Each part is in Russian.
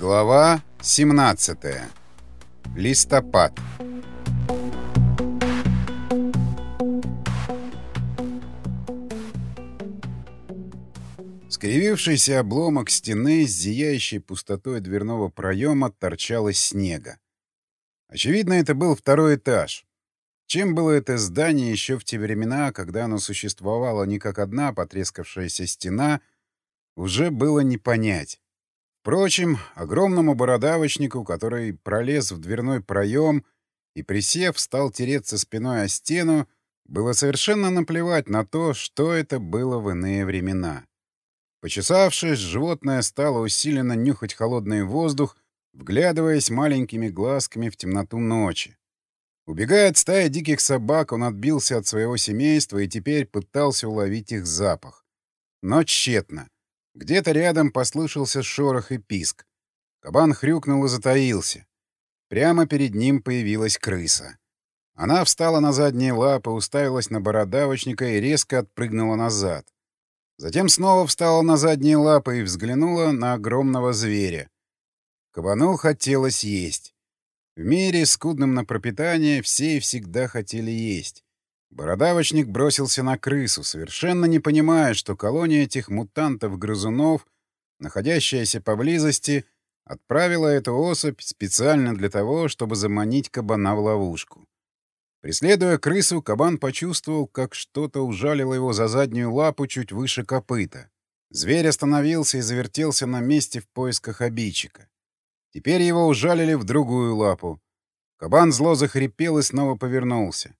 Глава 17. Листопад. Скривившийся обломок стены с зияющей пустотой дверного проема торчал из снега. Очевидно, это был второй этаж. Чем было это здание еще в те времена, когда оно существовало не как одна потрескавшаяся стена, уже было не понять. Впрочем, огромному бородавочнику, который пролез в дверной проем и, присев, стал тереться спиной о стену, было совершенно наплевать на то, что это было в иные времена. Почесавшись, животное стало усиленно нюхать холодный воздух, вглядываясь маленькими глазками в темноту ночи. Убегая от стаи диких собак, он отбился от своего семейства и теперь пытался уловить их запах. Но тщетно. Где-то рядом послышался шорох и писк. Кабан хрюкнул и затаился. Прямо перед ним появилась крыса. Она встала на задние лапы, уставилась на бородавочника и резко отпрыгнула назад. Затем снова встала на задние лапы и взглянула на огромного зверя. Кабану хотелось есть. В мире, скудным на пропитание, все и всегда хотели есть. Бородавочник бросился на крысу, совершенно не понимая, что колония этих мутантов-грызунов, находящаяся поблизости, отправила эту особь специально для того, чтобы заманить кабана в ловушку. Преследуя крысу, кабан почувствовал, как что-то ужалило его за заднюю лапу чуть выше копыта. Зверь остановился и завертелся на месте в поисках обидчика. Теперь его ужалили в другую лапу. Кабан зло захрипел и снова повернулся.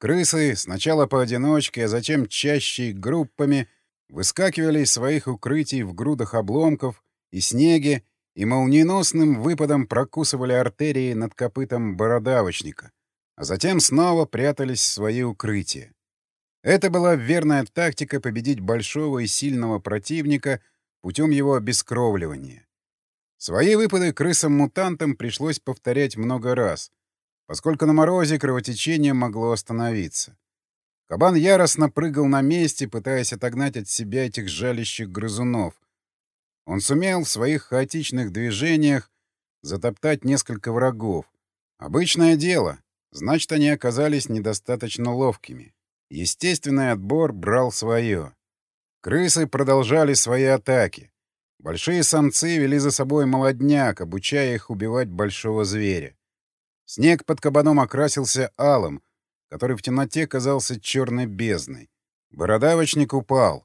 Крысы, сначала поодиночке, а затем чаще группами, выскакивали из своих укрытий в грудах обломков и снеге и молниеносным выпадом прокусывали артерии над копытом бородавочника, а затем снова прятались в свои укрытия. Это была верная тактика победить большого и сильного противника путем его обескровливания. Свои выпады крысам-мутантам пришлось повторять много раз, поскольку на морозе кровотечение могло остановиться. Кабан яростно прыгал на месте, пытаясь отогнать от себя этих жалящих грызунов. Он сумел в своих хаотичных движениях затоптать несколько врагов. Обычное дело, значит, они оказались недостаточно ловкими. Естественный отбор брал свое. Крысы продолжали свои атаки. Большие самцы вели за собой молодняк, обучая их убивать большого зверя. Снег под кабаном окрасился алым, который в темноте казался черной бездной. Бородавочник упал.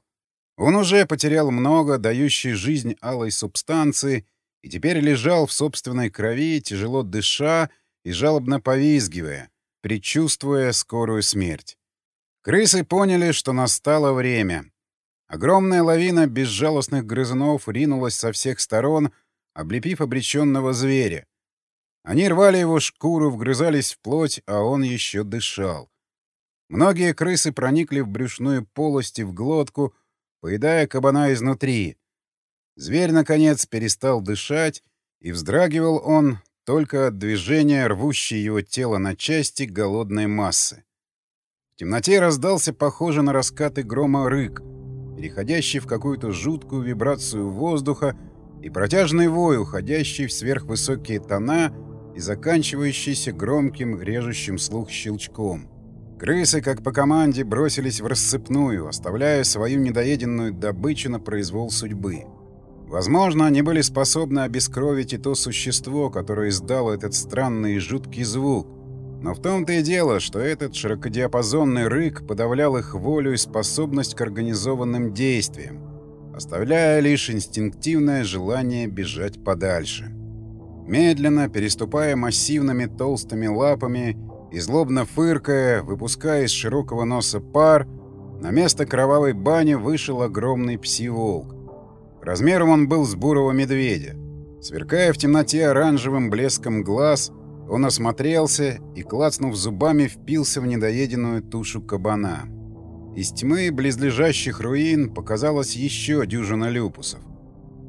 Он уже потерял много дающей жизнь алой субстанции и теперь лежал в собственной крови, тяжело дыша и жалобно повизгивая, предчувствуя скорую смерть. Крысы поняли, что настало время. Огромная лавина безжалостных грызунов ринулась со всех сторон, облепив обреченного зверя. Они рвали его шкуру, вгрызались в плоть, а он еще дышал. Многие крысы проникли в брюшную полость и в глотку, поедая кабана изнутри. Зверь, наконец, перестал дышать, и вздрагивал он только от движения, рвущей его тело на части голодной массы. В темноте раздался похожий на раскаты грома рык, переходящий в какую-то жуткую вибрацию воздуха и протяжный вой, уходящий в сверхвысокие тона — и заканчивающийся громким, режущим слух щелчком. Крысы, как по команде, бросились в рассыпную, оставляя свою недоеденную добычу на произвол судьбы. Возможно, они были способны обескровить и то существо, которое издало этот странный и жуткий звук. Но в том-то и дело, что этот широкодиапазонный рык подавлял их волю и способность к организованным действиям, оставляя лишь инстинктивное желание бежать подальше. Медленно, переступая массивными толстыми лапами и злобно фыркая, выпуская из широкого носа пар, на место кровавой бани вышел огромный пси-волк. Размером он был с бурого медведя. Сверкая в темноте оранжевым блеском глаз, он осмотрелся и, клацнув зубами, впился в недоеденную тушу кабана. Из тьмы близлежащих руин показалось еще дюжина люпусов.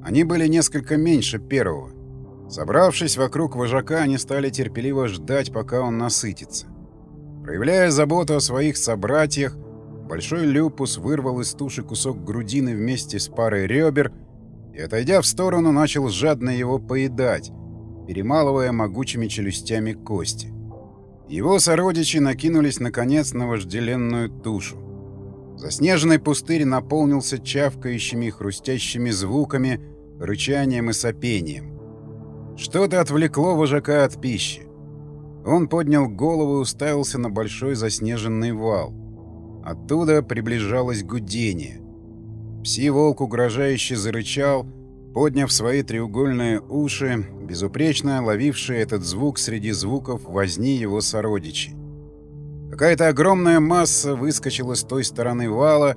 Они были несколько меньше первого. Собравшись вокруг вожака, они стали терпеливо ждать, пока он насытится. Проявляя заботу о своих собратьях, Большой Люпус вырвал из туши кусок грудины вместе с парой ребер и, отойдя в сторону, начал жадно его поедать, перемалывая могучими челюстями кости. Его сородичи накинулись, наконец, на вожделенную тушу. Заснеженный пустырь наполнился чавкающими хрустящими звуками, рычанием и сопением. Что-то отвлекло вожака от пищи. Он поднял голову и уставился на большой заснеженный вал. Оттуда приближалось гудение. Пси-волк угрожающе зарычал, подняв свои треугольные уши, безупречно ловившие этот звук среди звуков возни его сородичей. Какая-то огромная масса выскочила с той стороны вала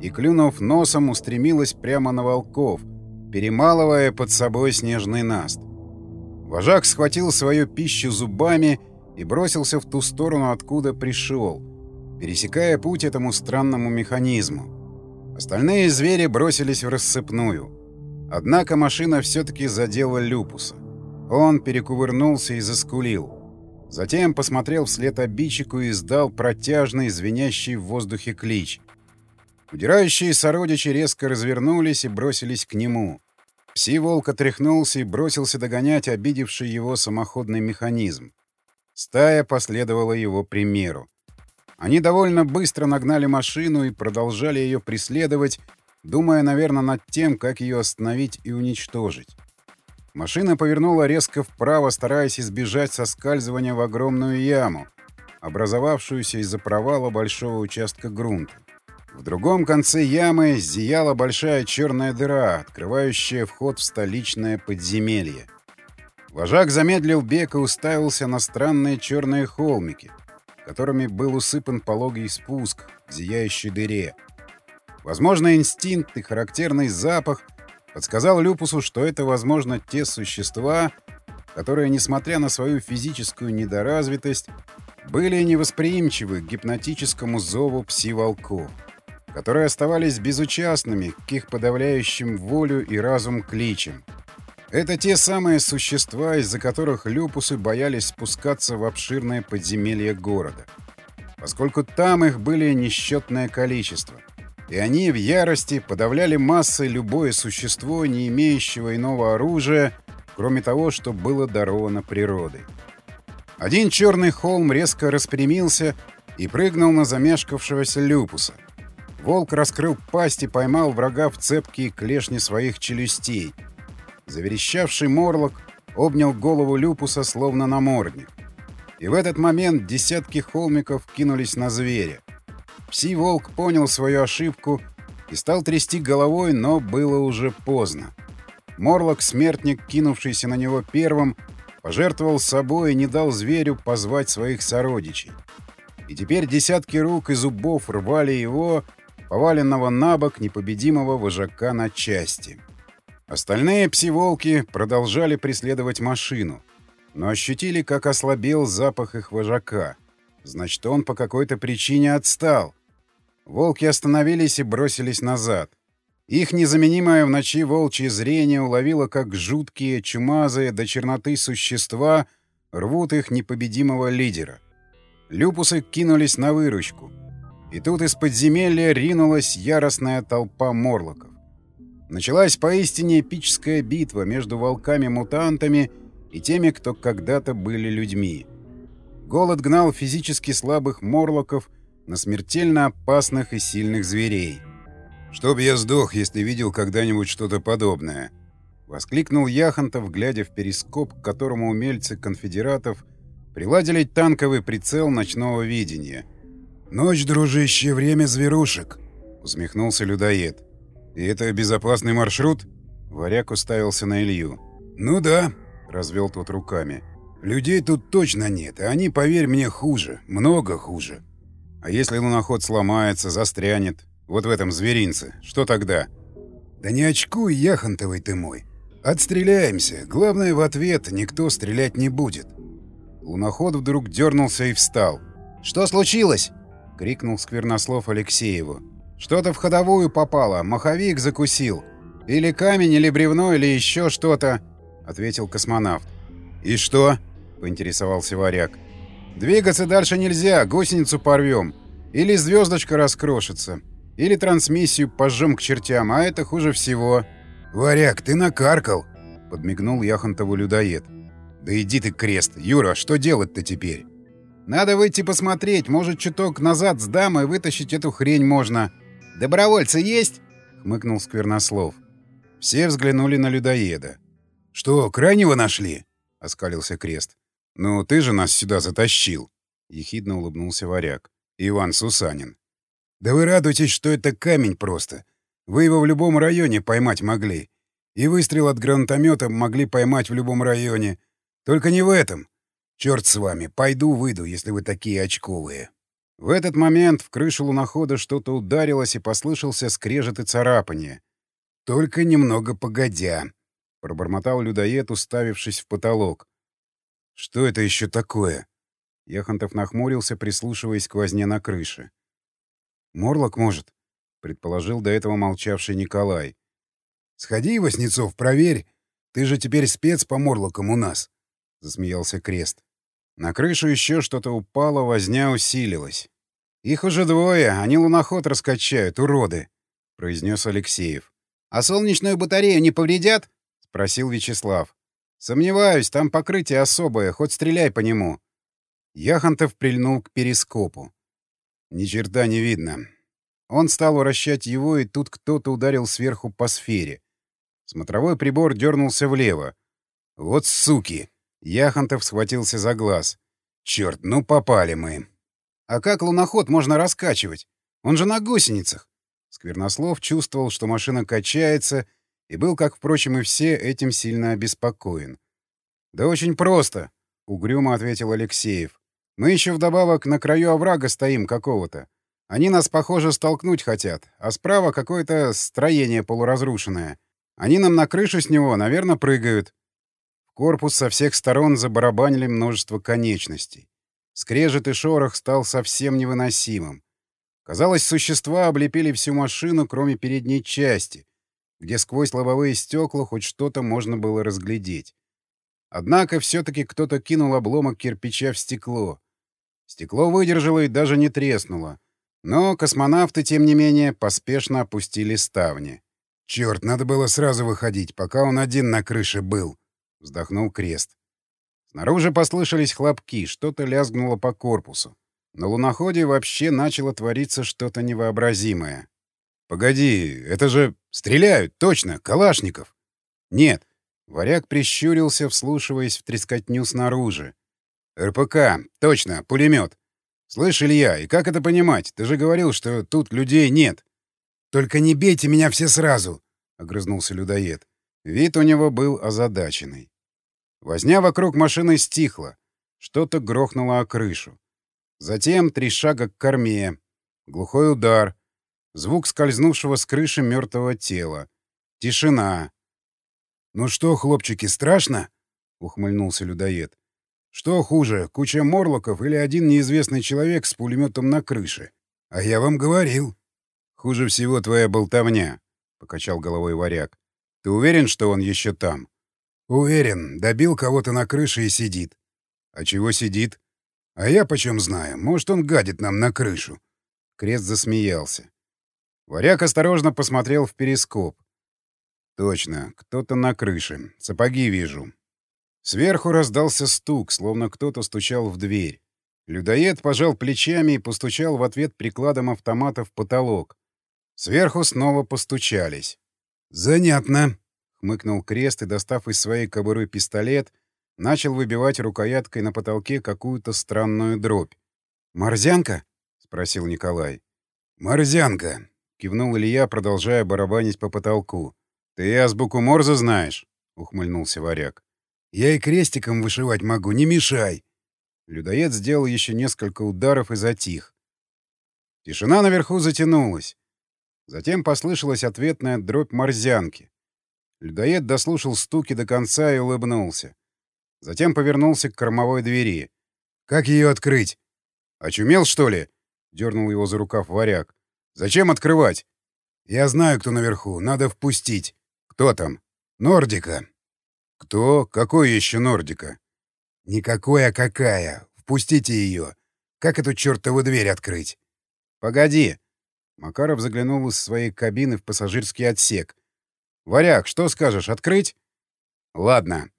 и, клюнув носом, устремилась прямо на волков, перемалывая под собой снежный наст. Вожак схватил свою пищу зубами и бросился в ту сторону, откуда пришел, пересекая путь этому странному механизму. Остальные звери бросились в рассыпную. Однако машина все-таки задела Люпуса. Он перекувырнулся и заскулил. Затем посмотрел вслед обидчику и издал протяжный, звенящий в воздухе клич. Удирающие сородичи резко развернулись и бросились к нему. Пси-волк отряхнулся и бросился догонять обидевший его самоходный механизм. Стая последовала его примеру. Они довольно быстро нагнали машину и продолжали ее преследовать, думая, наверное, над тем, как ее остановить и уничтожить. Машина повернула резко вправо, стараясь избежать соскальзывания в огромную яму, образовавшуюся из-за провала большого участка грунта. В другом конце ямы зияла большая черная дыра, открывающая вход в столичное подземелье. Вожак замедлил бег и уставился на странные черные холмики, которыми был усыпан пологий спуск в зияющей дыре. Возможно, инстинкт и характерный запах — подсказал Люпусу, что это, возможно, те существа, которые, несмотря на свою физическую недоразвитость, были невосприимчивы к гипнотическому зову пси-волков, которые оставались безучастными к их подавляющим волю и разум кличам. Это те самые существа, из-за которых люпусы боялись спускаться в обширное подземелье города, поскольку там их были несчетное количество и они в ярости подавляли массой любое существо, не имеющего иного оружия, кроме того, что было даровано природой. Один черный холм резко распрямился и прыгнул на замешкавшегося люпуса. Волк раскрыл пасть и поймал врага в цепкие клешни своих челюстей. Заверещавший морлок обнял голову люпуса словно намордник. И в этот момент десятки холмиков кинулись на зверя. Пси-волк понял свою ошибку и стал трясти головой, но было уже поздно. Морлок-смертник, кинувшийся на него первым, пожертвовал собой и не дал зверю позвать своих сородичей. И теперь десятки рук и зубов рвали его, поваленного на бок непобедимого вожака на части. Остальные пси-волки продолжали преследовать машину, но ощутили, как ослабел запах их вожака. Значит, он по какой-то причине отстал. Волки остановились и бросились назад. Их незаменимое в ночи волчье зрение уловило, как жуткие, чумазые до черноты существа рвут их непобедимого лидера. Люпусы кинулись на выручку. И тут из подземелья ринулась яростная толпа морлоков. Началась поистине эпическая битва между волками-мутантами и теми, кто когда-то были людьми. Голод гнал физически слабых морлоков на смертельно опасных и сильных зверей. «Чтоб я сдох, если видел когда-нибудь что-то подобное!» — воскликнул Яхонтов, глядя в перископ, к которому умельцы конфедератов приладили танковый прицел ночного видения. «Ночь, дружище, время зверушек!» — усмехнулся людоед. «И это безопасный маршрут?» Варяг уставился на Илью. «Ну да», — развел тот руками. «Людей тут точно нет, а они, поверь мне, хуже, много хуже. А если луноход сломается, застрянет, вот в этом зверинце, что тогда? Да не очкуй, яхонтовый ты мой. Отстреляемся. Главное, в ответ никто стрелять не будет. Луноход вдруг дернулся и встал. «Что случилось?» — крикнул Сквернослов Алексееву. «Что-то в ходовую попало, маховик закусил. Или камень, или бревно, или еще что-то», — ответил космонавт. «И что?» — поинтересовался варяг. Двигаться дальше нельзя, гусеницу порвем. Или звездочка раскрошится. Или трансмиссию пожжем к чертям, а это хуже всего. «Варяг, ты накаркал!» — подмигнул Яхонтову людоед. «Да иди ты, крест! Юра, что делать-то теперь?» «Надо выйти посмотреть, может, чуток назад сдам и вытащить эту хрень можно. Добровольцы есть?» — хмыкнул Сквернослов. Все взглянули на людоеда. «Что, крайнего нашли?» — оскалился крест. «Ну, ты же нас сюда затащил!» — ехидно улыбнулся варяг. «Иван Сусанин». «Да вы радуйтесь, что это камень просто. Вы его в любом районе поймать могли. И выстрел от гранатомета могли поймать в любом районе. Только не в этом. Черт с вами, пойду выйду, если вы такие очковые». В этот момент в крышу лунохода что-то ударилось и послышался скрежет и царапание. «Только немного погодя», — пробормотал людоед, уставившись в потолок. «Что это еще такое?» Яхонтов нахмурился, прислушиваясь к возне на крыше. «Морлок, может?» — предположил до этого молчавший Николай. «Сходи, Васнецов, проверь. Ты же теперь спец по морлокам у нас», — засмеялся Крест. На крышу еще что-то упало, возня усилилась. «Их уже двое, они луноход раскачают, уроды», — произнес Алексеев. «А солнечную батарею не повредят?» — спросил Вячеслав. «Сомневаюсь, там покрытие особое, хоть стреляй по нему». Яхонтов прильнул к перископу. Ни черта не видно. Он стал вращать его, и тут кто-то ударил сверху по сфере. Смотровой прибор дернулся влево. «Вот суки!» Яхонтов схватился за глаз. «Черт, ну попали мы!» «А как луноход можно раскачивать? Он же на гусеницах!» Сквернослов чувствовал, что машина качается, и был, как, впрочем, и все, этим сильно обеспокоен. «Да очень просто», — угрюмо ответил Алексеев. «Мы еще вдобавок на краю оврага стоим какого-то. Они нас, похоже, столкнуть хотят, а справа какое-то строение полуразрушенное. Они нам на крышу с него, наверное, прыгают. Корпус со всех сторон забарабанили множество конечностей. Скрежет и шорох стал совсем невыносимым. Казалось, существа облепили всю машину, кроме передней части, где сквозь лобовые стекла хоть что-то можно было разглядеть. Однако все-таки кто-то кинул обломок кирпича в стекло. Стекло выдержало и даже не треснуло. Но космонавты, тем не менее, поспешно опустили ставни. «Черт, надо было сразу выходить, пока он один на крыше был», — вздохнул Крест. Снаружи послышались хлопки, что-то лязгнуло по корпусу. На луноходе вообще начало твориться что-то невообразимое. «Погоди, это же... Стреляют, точно, Калашников!» «Нет». Варяг прищурился, вслушиваясь в трескотню снаружи. «РПК, точно, пулемет. «Слышь, Илья, и как это понимать? Ты же говорил, что тут людей нет». «Только не бейте меня все сразу!» — огрызнулся людоед. Вид у него был озадаченный. Возня вокруг машины стихла. Что-то грохнуло о крышу. Затем три шага к корме. Глухой удар. Звук скользнувшего с крыши мертвого тела. Тишина. «Ну что, хлопчики, страшно?» — ухмыльнулся людоед. Что хуже, куча морлоков или один неизвестный человек с пулеметом на крыше? А я вам говорил. Хуже всего твоя болтовня, — покачал головой варяг. Ты уверен, что он еще там? Уверен. Добил кого-то на крыше и сидит. А чего сидит? А я почем знаю. Может, он гадит нам на крышу. Крест засмеялся. Варяг осторожно посмотрел в перископ. Точно, кто-то на крыше. Сапоги вижу. Сверху раздался стук, словно кто-то стучал в дверь. Людоед пожал плечами и постучал в ответ прикладом автомата в потолок. Сверху снова постучались. «Занятно», — хмыкнул Крест и, достав из своей кобуры пистолет, начал выбивать рукояткой на потолке какую-то странную дробь. «Морзянка?» — спросил Николай. «Морзянка», — кивнул Илья, продолжая барабанить по потолку. «Ты азбуку Морзе знаешь?» — ухмыльнулся варяг. Я и крестиком вышивать могу, не мешай. Людоед сделал еще несколько ударов и затих. Тишина наверху затянулась. Затем послышалась ответная дробь морзянки. Людоед дослушал стуки до конца и улыбнулся. Затем повернулся к кормовой двери. «Как ее открыть?» «Очумел, что ли?» — дернул его за рукав варяг. «Зачем открывать?» «Я знаю, кто наверху. Надо впустить». «Кто там?» «Нордика». «Кто? Какой еще Нордика?» «Никакой, а какая. Впустите ее. Как эту чертову дверь открыть?» «Погоди!» Макаров заглянул из своей кабины в пассажирский отсек. «Варяг, что скажешь, открыть?» «Ладно».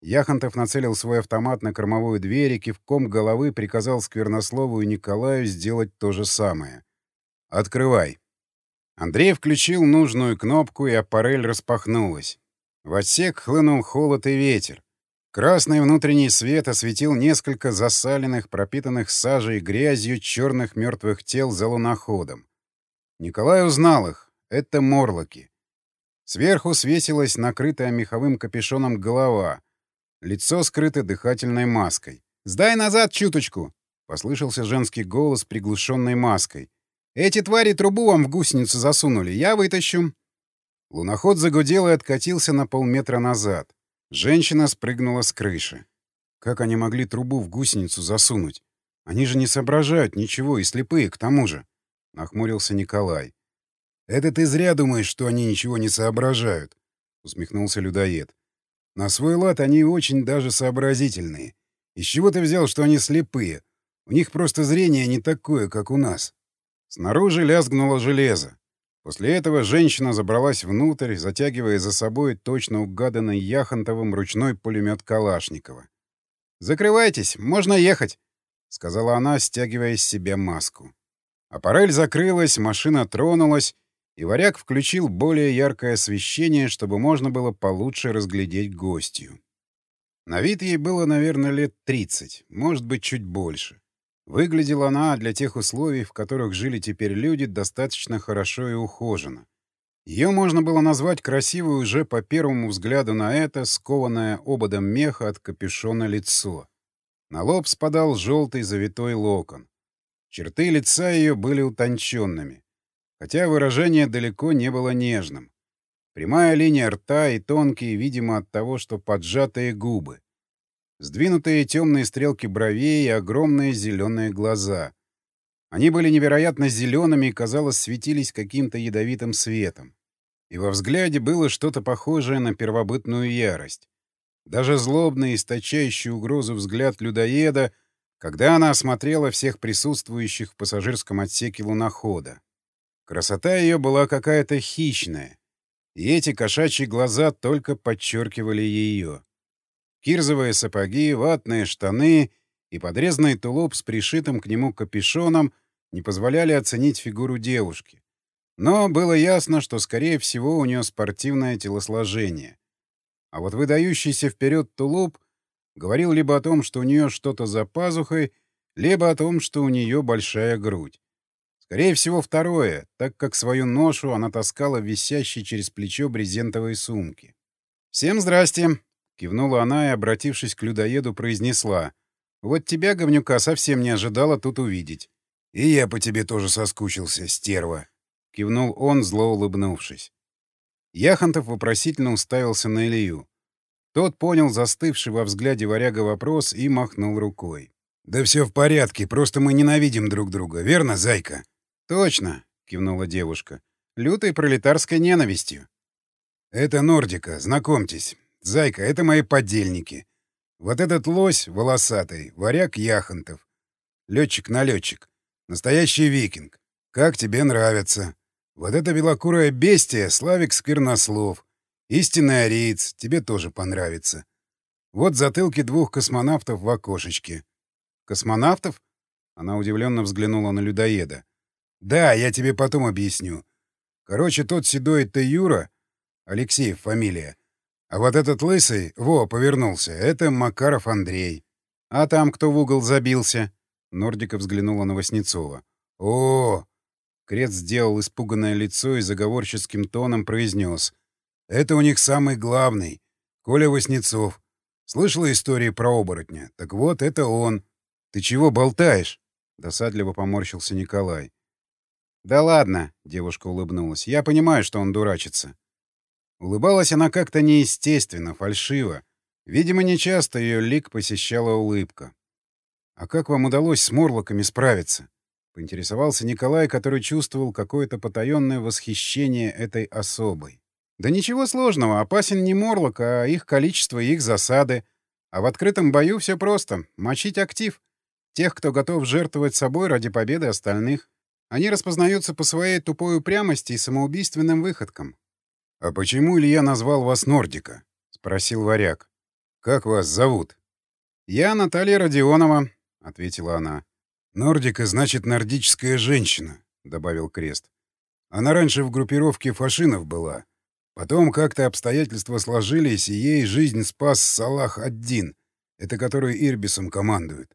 Яхонтов нацелил свой автомат на кормовую дверь и кивком головы приказал Сквернослову и Николаю сделать то же самое. «Открывай». Андрей включил нужную кнопку, и аппарель распахнулась. В отсек хлынул холод и ветер. Красный внутренний свет осветил несколько засаленных, пропитанных сажей и грязью черных мертвых тел за луноходом. Николай узнал их. Это морлоки. Сверху свесилась накрытая меховым капюшоном голова. Лицо скрыто дыхательной маской. «Сдай назад чуточку!» — послышался женский голос, приглушенной маской. «Эти твари трубу вам в гусеницу засунули. Я вытащу». Луноход загудел и откатился на полметра назад. Женщина спрыгнула с крыши. Как они могли трубу в гусеницу засунуть? Они же не соображают ничего и слепые, к тому же. Нахмурился Николай. «Это ты зря думаешь, что они ничего не соображают», — усмехнулся людоед. «На свой лад они очень даже сообразительные. Из чего ты взял, что они слепые? У них просто зрение не такое, как у нас». Снаружи лязгнуло железо. После этого женщина забралась внутрь, затягивая за собой точно угаданный Яхонтовым ручной пулемет Калашникова. «Закрывайтесь, можно ехать», — сказала она, стягивая из себя маску. Аппарель закрылась, машина тронулась, и варяг включил более яркое освещение, чтобы можно было получше разглядеть гостью. На вид ей было, наверное, лет 30, может быть, чуть больше. Выглядела она для тех условий, в которых жили теперь люди, достаточно хорошо и ухоженно. Ее можно было назвать красивой уже по первому взгляду на это, скованное ободом меха от капюшона лицо. На лоб спадал желтый завитой локон. Черты лица ее были утонченными, хотя выражение далеко не было нежным. Прямая линия рта и тонкие, видимо, от того, что поджатые губы. Сдвинутые темные стрелки бровей и огромные зеленые глаза. Они были невероятно зелеными и, казалось, светились каким-то ядовитым светом. И во взгляде было что-то похожее на первобытную ярость. Даже злобный, источающий угрозу взгляд людоеда, когда она осмотрела всех присутствующих в пассажирском отсеке лунохода. Красота ее была какая-то хищная, и эти кошачьи глаза только подчеркивали ее. Кирзовые сапоги, ватные штаны и подрезанный тулуп с пришитым к нему капюшоном не позволяли оценить фигуру девушки. Но было ясно, что, скорее всего, у нее спортивное телосложение. А вот выдающийся вперед тулуп говорил либо о том, что у нее что-то за пазухой, либо о том, что у нее большая грудь. Скорее всего, второе, так как свою ношу она таскала висящей через плечо брезентовой сумки. «Всем здрасте!» Кивнула она и, обратившись к людоеду, произнесла. «Вот тебя, говнюка, совсем не ожидала тут увидеть». «И я по тебе тоже соскучился, стерва», — кивнул он, зло улыбнувшись. Яхонтов вопросительно уставился на Илью. Тот понял застывший во взгляде варяга вопрос и махнул рукой. «Да все в порядке, просто мы ненавидим друг друга, верно, зайка?» «Точно», — кивнула девушка. «Лютой пролетарской ненавистью». «Это Нордика, знакомьтесь. Зайка, это мои подельники. Вот этот лось волосатый, варяг Яхонтов. Летчик-налетчик. Настоящий викинг. Как тебе нравится? Вот это белокурое бестие — Славик Сквернослов. Истинный ариец, тебе тоже понравится. Вот затылки двух космонавтов в окошечке. Космонавтов? Она удивленно взглянула на людоеда. Да, я тебе потом объясню. Короче, тот седой — это Юра, Алексеев фамилия, а вот этот лысый, во, повернулся, это Макаров Андрей. А там кто в угол забился? Нордика взглянула на Васнецова. О! Крец сделал испуганное лицо и заговорческим тоном произнес. Это у них самый главный. Коля Васнецов. Слышала истории про оборотня? Так вот, это он. Ты чего болтаешь? Досадливо поморщился Николай. «Да ладно», — девушка улыбнулась. «Я понимаю, что он дурачится. Улыбалась она как-то неестественно, фальшиво. Видимо, нечасто ее лик посещала улыбка. «А как вам удалось с морлоками справиться?» — поинтересовался Николай, который чувствовал какое-то потаенное восхищение этой особой. «Да ничего сложного. Опасен не морлок, а их количество и их засады. А в открытом бою все просто. Мочить актив. Тех, кто готов жертвовать собой ради победы остальных. Они распознаются по своей тупой упрямости и самоубийственным выходкам. «А почему Илья назвал вас Нордика?» — спросил варяг. «Как вас зовут?» «Я Наталья Родионова», — ответила она. «Нордика значит нордическая женщина», — добавил Крест. «Она раньше в группировке фашинов была. Потом как-то обстоятельства сложились, и ей жизнь спас Салах Аддин, это который Ирбисом командует.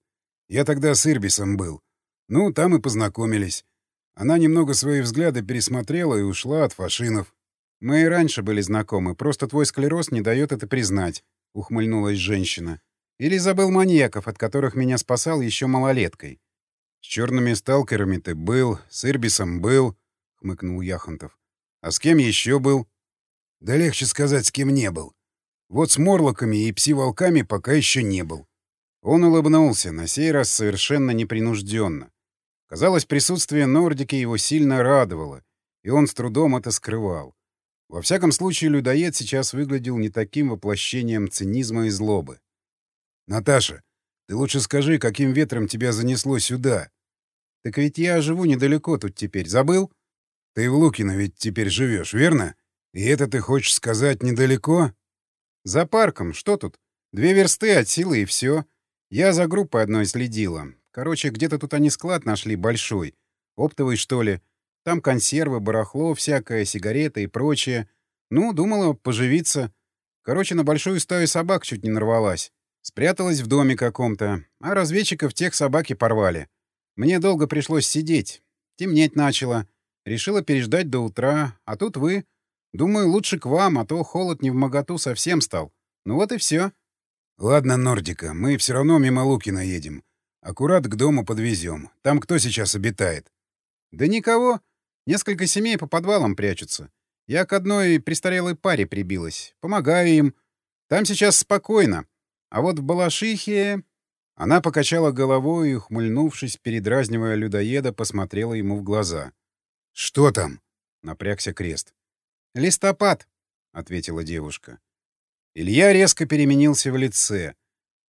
Я тогда с Ирбисом был. Ну, там и познакомились. Она немного свои взгляды пересмотрела и ушла от фашинов. «Мы и раньше были знакомы, просто твой склероз не дает это признать», — ухмыльнулась женщина. «Или забыл маньяков, от которых меня спасал еще малолеткой». «С черными сталкерами ты был, с Ирбисом был», — хмыкнул Яхонтов. «А с кем еще был?» «Да легче сказать, с кем не был. Вот с морлоками и пси-волками пока еще не был». Он улыбнулся, на сей раз совершенно непринужденно. Казалось, присутствие Нордики его сильно радовало, и он с трудом это скрывал. Во всяком случае, людоед сейчас выглядел не таким воплощением цинизма и злобы. «Наташа, ты лучше скажи, каким ветром тебя занесло сюда?» «Так ведь я живу недалеко тут теперь. Забыл?» «Ты в Лукино ведь теперь живешь, верно? И это ты хочешь сказать недалеко?» «За парком. Что тут? Две версты от силы и все. Я за группой одной следила. Короче, где-то тут они склад нашли большой. Оптовый, что ли. Там консервы, барахло всякое, сигареты и прочее. Ну, думала поживиться. Короче, на большую стаю собак чуть не нарвалась. Спряталась в доме каком-то, а разведчиков тех собаки порвали. Мне долго пришлось сидеть. Темнеть начало. Решила переждать до утра, а тут вы. Думаю, лучше к вам, а то холод не в моготу совсем стал. Ну вот и все. Ладно, Нордика, мы все равно мимо Лукина едем. Аккурат к дому подвезем. Там кто сейчас обитает? Да никого. Несколько семей по подвалам прячутся. Я к одной престарелой паре прибилась. Помогаю им. Там сейчас спокойно. А вот в Балашихе... Она покачала головой и, ухмыльнувшись, передразнивая людоеда, посмотрела ему в глаза. «Что там?» — напрягся крест. «Листопад», — ответила девушка. Илья резко переменился в лице.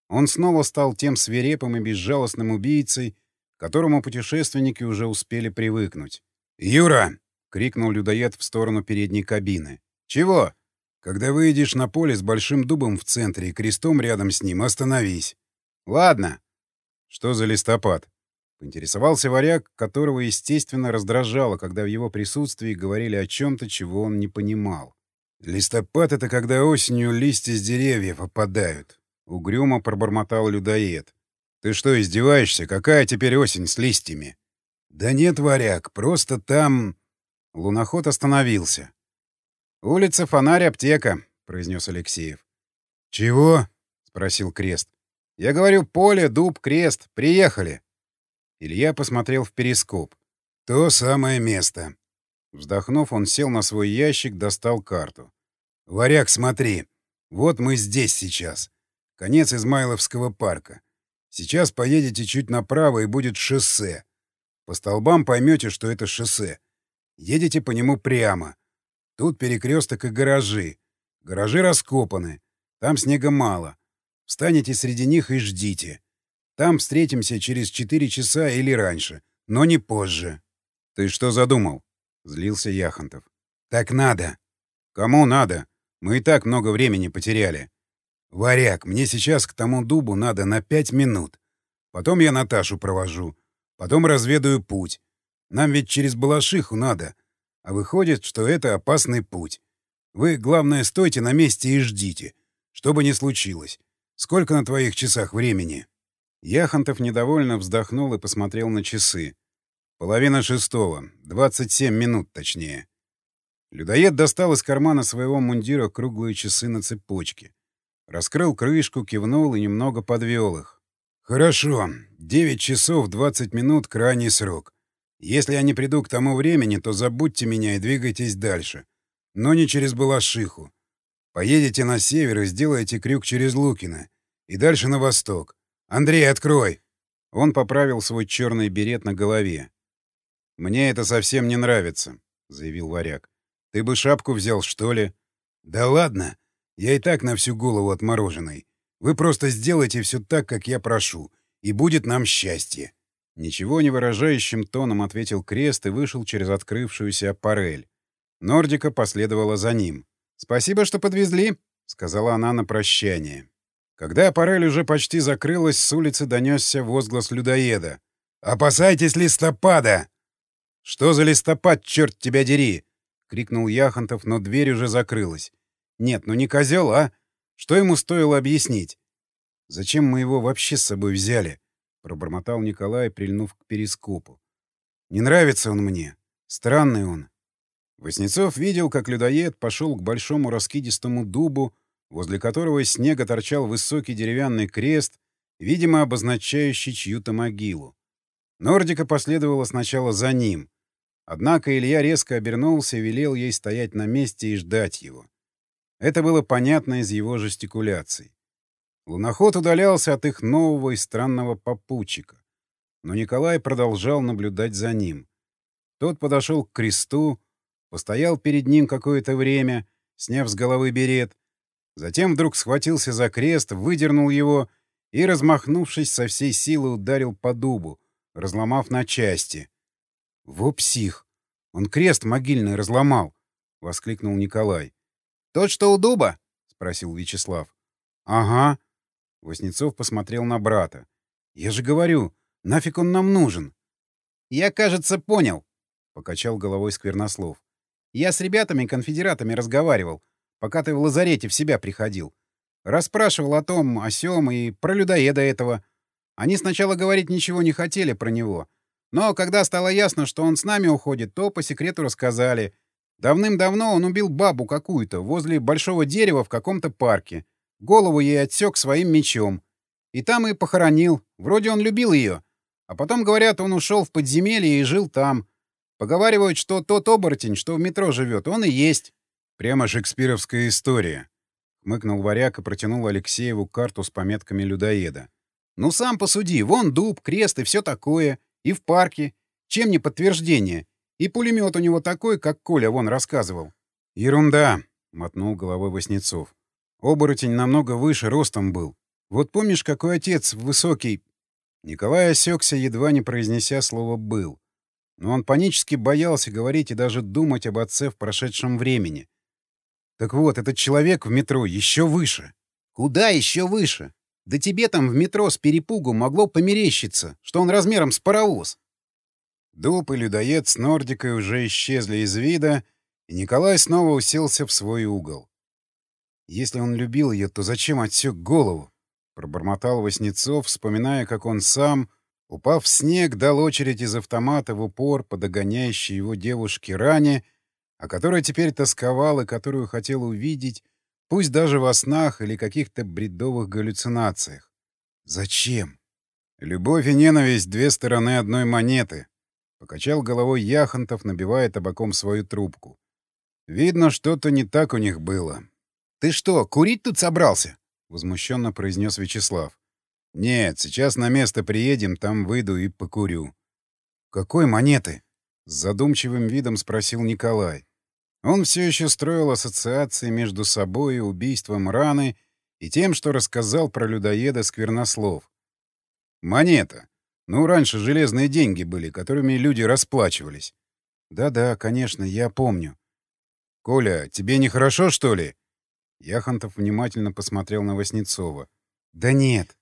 Он снова стал тем свирепым и безжалостным убийцей, к которому путешественники уже успели привыкнуть. «Юра!» — крикнул людоед в сторону передней кабины. «Чего?» «Когда выйдешь на поле с большим дубом в центре и крестом рядом с ним, остановись». «Ладно». «Что за листопад?» — поинтересовался варяг, которого, естественно, раздражало, когда в его присутствии говорили о чем-то, чего он не понимал. «Листопад — это когда осенью листья с деревьев опадают», — угрюмо пробормотал людоед. «Ты что, издеваешься? Какая теперь осень с листьями?» «Да нет, варяг, просто там...» Луноход остановился. «Улица, фонарь, аптека», — произнес Алексеев. «Чего?» — спросил Крест. «Я говорю, поле, дуб, крест. Приехали». Илья посмотрел в перископ. «То самое место». Вздохнув, он сел на свой ящик, достал карту. «Варяг, смотри. Вот мы здесь сейчас. Конец Измайловского парка. Сейчас поедете чуть направо, и будет шоссе. По столбам поймете, что это шоссе. Едете по нему прямо. Тут перекресток и гаражи. Гаражи раскопаны. Там снега мало. Встанете среди них и ждите. Там встретимся через четыре часа или раньше, но не позже. — Ты что задумал? — злился Яхонтов. — Так надо. — Кому надо? Мы и так много времени потеряли. — Варяг, мне сейчас к тому дубу надо на пять минут. Потом я Наташу провожу. Потом разведаю путь. Нам ведь через Балашиху надо. А выходит, что это опасный путь. Вы, главное, стойте на месте и ждите. Что бы ни случилось. Сколько на твоих часах времени?» Яхонтов недовольно вздохнул и посмотрел на часы. Половина шестого. двадцать семь минут, точнее. Людоед достал из кармана своего мундира круглые часы на цепочке. Раскрыл крышку, кивнул и немного подвел их. «Хорошо. Девять часов двадцать минут — крайний срок. Если я не приду к тому времени, то забудьте меня и двигайтесь дальше. Но не через Балашиху. Поедете на север и сделаете крюк через Лукино. И дальше на восток. Андрей, открой!» Он поправил свой черный берет на голове. «Мне это совсем не нравится», — заявил варяг. «Ты бы шапку взял, что ли?» «Да ладно. Я и так на всю голову отмороженный. Вы просто сделайте все так, как я прошу, и будет нам счастье». Ничего не выражающим тоном ответил Крест и вышел через открывшуюся аппарель. Нордика последовала за ним. «Спасибо, что подвезли», — сказала она на прощание. Когда аппарель уже почти закрылась, с улицы донесся возглас людоеда. «Опасайтесь листопада!» «Что за листопад, черт тебя дери!» — крикнул Яхонтов, но дверь уже закрылась. «Нет, ну не козел, а? Что ему стоило объяснить?» «Зачем мы его вообще с собой взяли?» — пробормотал Николай, прильнув к перископу. «Не нравится он мне. Странный он». Воснецов видел, как людоед пошел к большому раскидистому дубу, возле которого из снега торчал высокий деревянный крест, видимо, обозначающий чью-то могилу. Нордика последовала сначала за ним. Однако Илья резко обернулся и велел ей стоять на месте и ждать его. Это было понятно из его жестикуляций. Луноход удалялся от их нового и странного попутчика. Но Николай продолжал наблюдать за ним. Тот подошел к кресту, постоял перед ним какое-то время, сняв с головы берет, Затем вдруг схватился за крест, выдернул его и, размахнувшись со всей силы, ударил по дубу, разломав на части. — Во псих! Он крест могильный разломал! — воскликнул Николай. — Тот, что у дуба? — спросил Вячеслав. — Ага. Воснецов посмотрел на брата. — Я же говорю, нафиг он нам нужен? — Я, кажется, понял, — покачал головой Сквернослов. — Я с ребятами-конфедератами разговаривал пока ты в лазарете в себя приходил. Расспрашивал о том, о сём и про людоеда этого. Они сначала говорить ничего не хотели про него. Но когда стало ясно, что он с нами уходит, то по секрету рассказали. Давным-давно он убил бабу какую-то возле большого дерева в каком-то парке. Голову ей отсек своим мечом. И там и похоронил. Вроде он любил ее. А потом, говорят, он ушел в подземелье и жил там. Поговаривают, что тот оборотень, что в метро живет, он и есть. Прямо шекспировская история. Хмыкнул варяг и протянул Алексееву карту с пометками людоеда. Ну сам посуди, вон дуб, крест и все такое. И в парке. Чем не подтверждение? И пулемет у него такой, как Коля вон рассказывал. Ерунда, мотнул головой Воснецов. Оборотень намного выше ростом был. Вот помнишь, какой отец высокий... Николай осекся, едва не произнеся слово «был». Но он панически боялся говорить и даже думать об отце в прошедшем времени. Так вот, этот человек в метро еще выше. Куда еще выше? Да тебе там в метро с перепугу могло померещиться, что он размером с паровоз. Дуб и людоед с Нордикой уже исчезли из вида, и Николай снова уселся в свой угол. Если он любил ее, то зачем отсек голову? Пробормотал Васнецов, вспоминая, как он сам, упав в снег, дал очередь из автомата в упор по догоняющей его девушке ране о которой теперь тосковал и которую хотел увидеть, пусть даже во снах или каких-то бредовых галлюцинациях. Зачем? Любовь и ненависть — две стороны одной монеты. Покачал головой Яхонтов, набивая табаком свою трубку. Видно, что-то не так у них было. «Ты что, курить тут собрался?» — возмущенно произнес Вячеслав. «Нет, сейчас на место приедем, там выйду и покурю». «Какой монеты?» — с задумчивым видом спросил Николай. Он все еще строил ассоциации между собой и убийством раны и тем, что рассказал про людоеда Сквернослов. «Монета. Ну, раньше железные деньги были, которыми люди расплачивались». «Да-да, конечно, я помню». «Коля, тебе нехорошо, что ли?» Яхонтов внимательно посмотрел на Васнецова. «Да нет».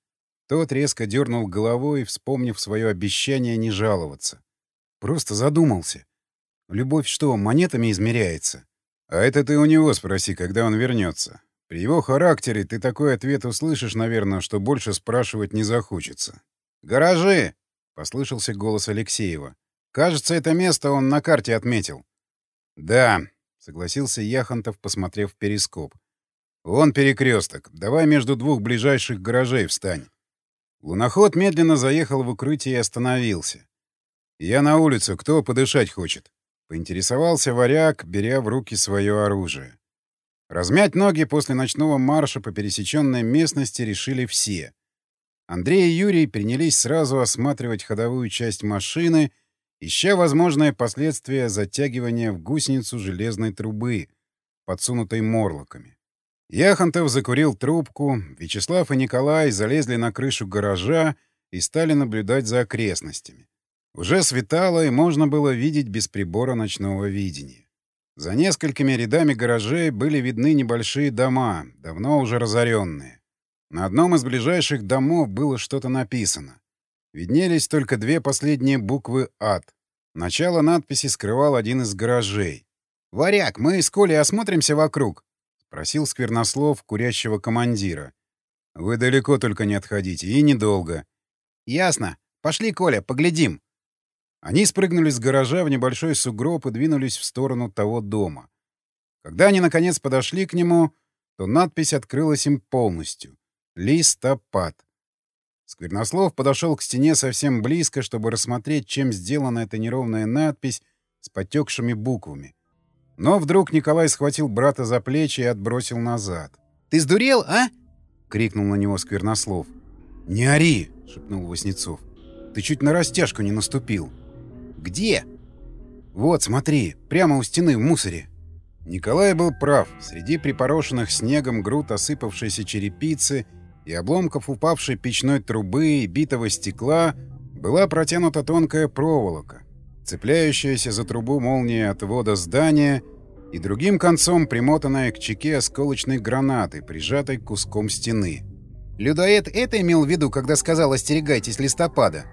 Тот резко дернул головой, вспомнив свое обещание не жаловаться. «Просто задумался. Любовь что, монетами измеряется? А это ты у него спроси, когда он вернется. При его характере ты такой ответ услышишь, наверное, что больше спрашивать не захочется. «Гаражи!» — послышался голос Алексеева. «Кажется, это место он на карте отметил». «Да», — согласился Яхонтов, посмотрев в перископ. «Вон перекресток. Давай между двух ближайших гаражей встань». Луноход медленно заехал в укрытие и остановился. «Я на улицу. Кто подышать хочет?» Поинтересовался варяг, беря в руки свое оружие. Размять ноги после ночного марша по пересеченной местности решили все. Андрей и Юрий принялись сразу осматривать ходовую часть машины, ища возможное последствия затягивания в гусеницу железной трубы, подсунутой морлоками. Яхонтов закурил трубку, Вячеслав и Николай залезли на крышу гаража и стали наблюдать за окрестностями. Уже светало, и можно было видеть без прибора ночного видения. За несколькими рядами гаражей были видны небольшие дома, давно уже разоренные. На одном из ближайших домов было что-то написано. Виднелись только две последние буквы «Ад». Начало надписи скрывал один из гаражей. «Варяг, мы с Колей осмотримся вокруг», — спросил Сквернослов курящего командира. «Вы далеко только не отходите, и недолго». «Ясно. Пошли, Коля, поглядим». Они спрыгнули с гаража в небольшой сугроб и двинулись в сторону того дома. Когда они, наконец, подошли к нему, то надпись открылась им полностью. «Листопад». Сквернослов подошел к стене совсем близко, чтобы рассмотреть, чем сделана эта неровная надпись с потекшими буквами. Но вдруг Николай схватил брата за плечи и отбросил назад. «Ты сдурел, а?» — крикнул на него Сквернослов. «Не ори!» — шепнул Васнецов. «Ты чуть на растяжку не наступил». «Где?» «Вот, смотри, прямо у стены в мусоре». Николай был прав. Среди припорошенных снегом груд осыпавшейся черепицы — и обломков упавшей печной трубы и битого стекла была протянута тонкая проволока, цепляющаяся за трубу молнии отвода здания и другим концом примотанная к чеке осколочной гранаты, прижатой куском стены. «Людоед это имел в виду, когда сказал «остерегайтесь листопада»?»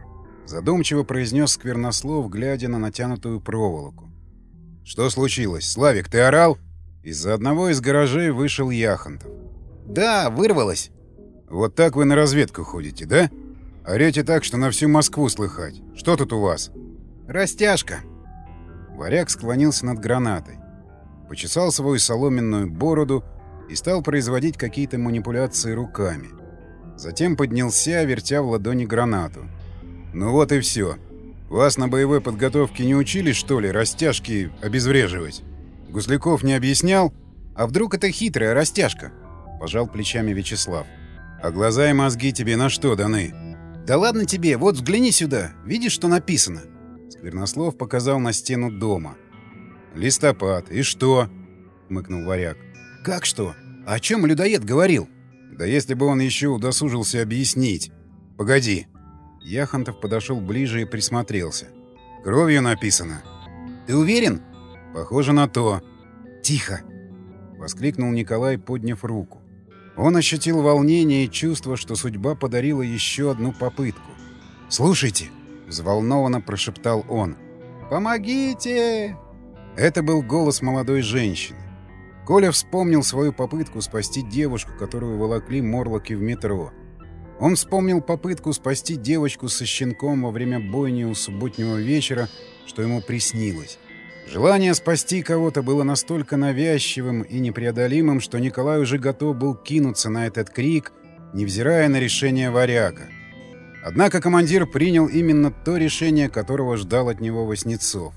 Задумчиво произнес Сквернослов, глядя на натянутую проволоку. «Что случилось? Славик, ты орал?» Из-за одного из гаражей вышел Яхонтов. «Да, вырвалось!» Вот так вы на разведку ходите, да? Орете так, что на всю Москву слыхать. Что тут у вас? Растяжка. Варяг склонился над гранатой. Почесал свою соломенную бороду и стал производить какие-то манипуляции руками. Затем поднялся, вертя в ладони гранату. «Ну вот и все. Вас на боевой подготовке не учили, что ли, растяжки обезвреживать? Гусляков не объяснял? А вдруг это хитрая растяжка?» Пожал плечами Вячеслав. А глаза и мозги тебе на что даны? Да ладно тебе, вот взгляни сюда. Видишь, что написано? Сквернослов показал на стену дома. Листопад. И что? Мыкнул варяг. Как что? О чем людоед говорил? Да если бы он еще удосужился объяснить. Погоди. Яхонтов подошел ближе и присмотрелся. Кровью написано. Ты уверен? Похоже на то. Тихо! Воскликнул Николай, подняв руку. Он ощутил волнение и чувство, что судьба подарила еще одну попытку. «Слушайте!» — взволнованно прошептал он. «Помогите!» Это был голос молодой женщины. Коля вспомнил свою попытку спасти девушку, которую волокли морлоки в метро. Он вспомнил попытку спасти девочку со щенком во время бойни у субботнего вечера, что ему приснилось. Желание спасти кого-то было настолько навязчивым и непреодолимым, что Николай уже готов был кинуться на этот крик, невзирая на решение варяга. Однако командир принял именно то решение, которого ждал от него Васнецов.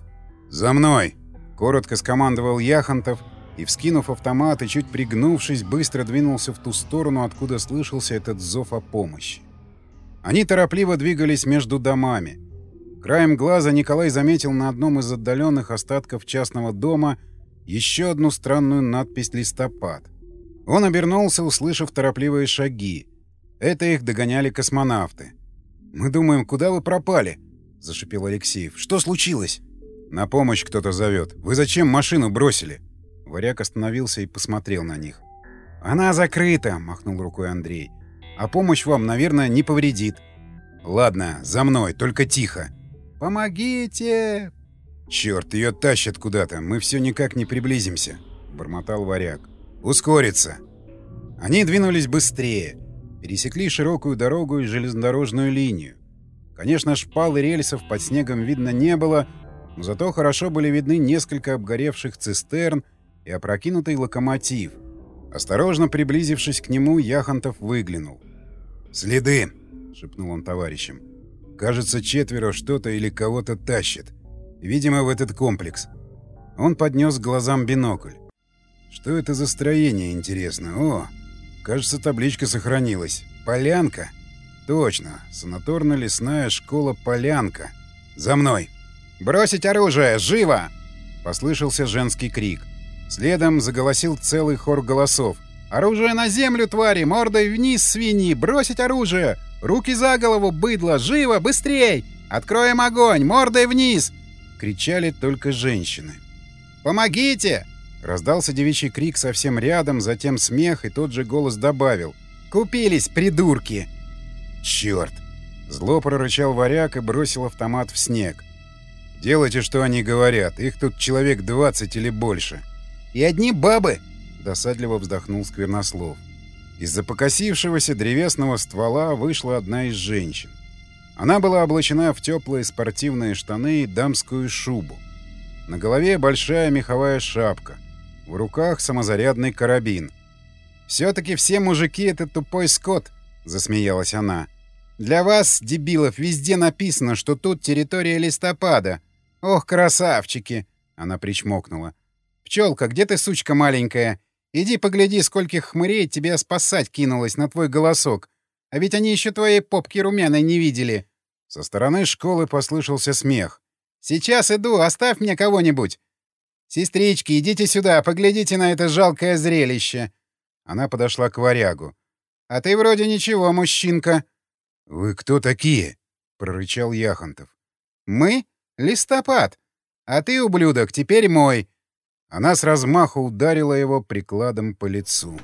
«За мной!» — коротко скомандовал Яхонтов и, вскинув автомат и чуть пригнувшись, быстро двинулся в ту сторону, откуда слышался этот зов о помощи. Они торопливо двигались между домами — Краем глаза Николай заметил на одном из отдаленных остатков частного дома еще одну странную надпись «Листопад». Он обернулся, услышав торопливые шаги. Это их догоняли космонавты. «Мы думаем, куда вы пропали?» — зашипел Алексеев. «Что случилось?» «На помощь кто-то зовет. Вы зачем машину бросили?» Варяг остановился и посмотрел на них. «Она закрыта!» — махнул рукой Андрей. «А помощь вам, наверное, не повредит». «Ладно, за мной, только тихо!» «Помогите!» «Черт, ее тащат куда-то, мы все никак не приблизимся», — бормотал варяг. «Ускориться!» Они двинулись быстрее, пересекли широкую дорогу и железнодорожную линию. Конечно, шпал и рельсов под снегом видно не было, но зато хорошо были видны несколько обгоревших цистерн и опрокинутый локомотив. Осторожно приблизившись к нему, Яхонтов выглянул. «Следы!» — шепнул он товарищам. Кажется, четверо что-то или кого-то тащат. Видимо, в этот комплекс. Он поднес глазам бинокль. Что это за строение, интересно? О, кажется, табличка сохранилась. Полянка? Точно. Санаторно-лесная школа Полянка. За мной. «Бросить оружие! Живо!» Послышался женский крик. Следом заголосил целый хор голосов. «Оружие на землю, твари! Мордой вниз, свиньи! Бросить оружие! Руки за голову, быдло! Живо! Быстрей! Откроем огонь! Мордой вниз!» Кричали только женщины. Помогите!» Раздался девичий крик совсем рядом, затем смех, и тот же голос добавил. «Купились, придурки!» «Чёрт!» Зло прорычал варяг и бросил автомат в снег. «Делайте, что они говорят. Их тут человек 20 или больше». «И одни бабы!» — досадливо вздохнул Сквернослов. Из-за покосившегося древесного ствола вышла одна из женщин. Она была облачена в теплые спортивные штаны и дамскую шубу. На голове большая меховая шапка. В руках самозарядный карабин. «Все-таки все мужики — это тупой скот», — засмеялась она. «Для вас, дебилов, везде написано, что тут территория листопада. Ох, красавчики!» — она причмокнула. «Пчелка, где ты, сучка маленькая? Иди погляди, скольких хмырей тебя спасать кинулось на твой голосок. А ведь они еще твоей попки румяной не видели». Со стороны школы послышался смех. «Сейчас иду, оставь мне кого-нибудь!» «Сестрички, идите сюда, поглядите на это жалкое зрелище!» Она подошла к варягу. «А ты вроде ничего, мужчинка!» «Вы кто такие?» — прорычал Яхонтов. «Мы? Листопад! А ты, ублюдок, теперь мой!» Она с размаху ударила его прикладом по лицу.